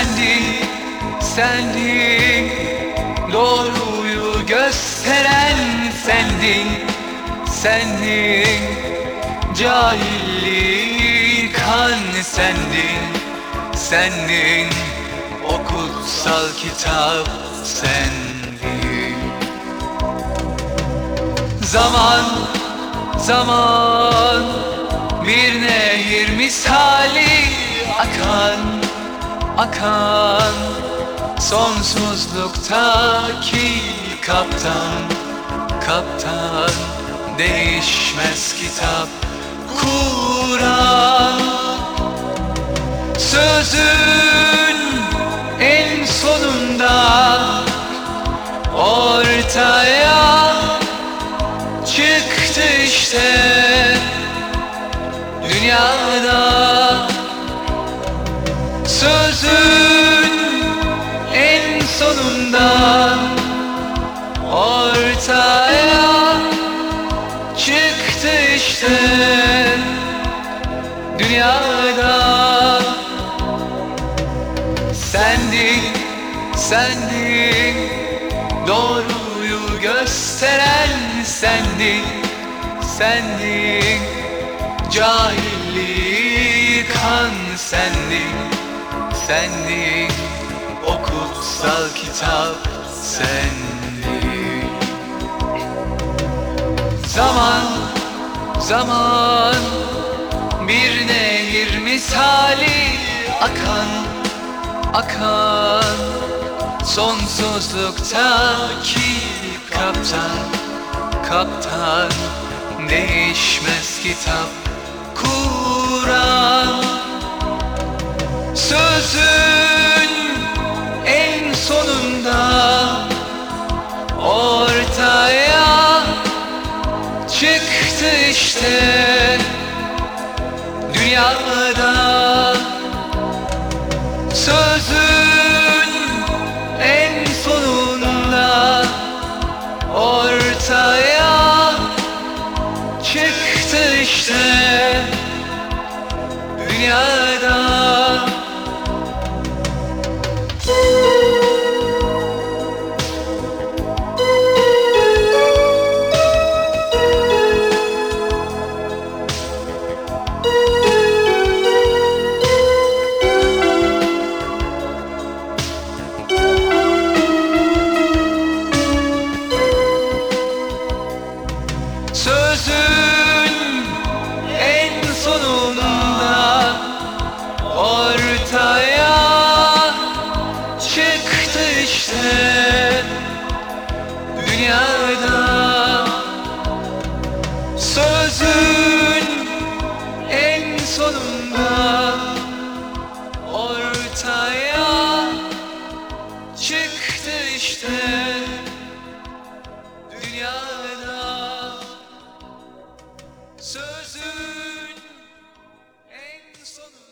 sendin, sendin Doğruyu gösteren sendin, sendin Cahilliği yıkan sendin, sendin O kutsal kitap sendin Zaman, zaman bir nehir misali akan Akan Sonsuzluktaki kaptan Kaptan Değişmez kitap Kur'an. Sözün en sonunda Ortaya çıktı işte. Dünyada Sözün en sonunda Ortaya çıktı işte. Dünyada Sendin, sendin Doğruyu gösteren sendin Sendin Cahilliği Sendin O kutsal kitap sendin Zaman, zaman Bir nehir misali akan akan. Sonsuzluktaki kaptan Kaptan Değişmez kitap. Kur'an çıktı işte. Dünyada Sözün en sonunda Ortaya çıktı işte. Dünyada dünyada. Sözün en sonunda Ortaya çıktı işte. Dünyada Sözün en sonunda.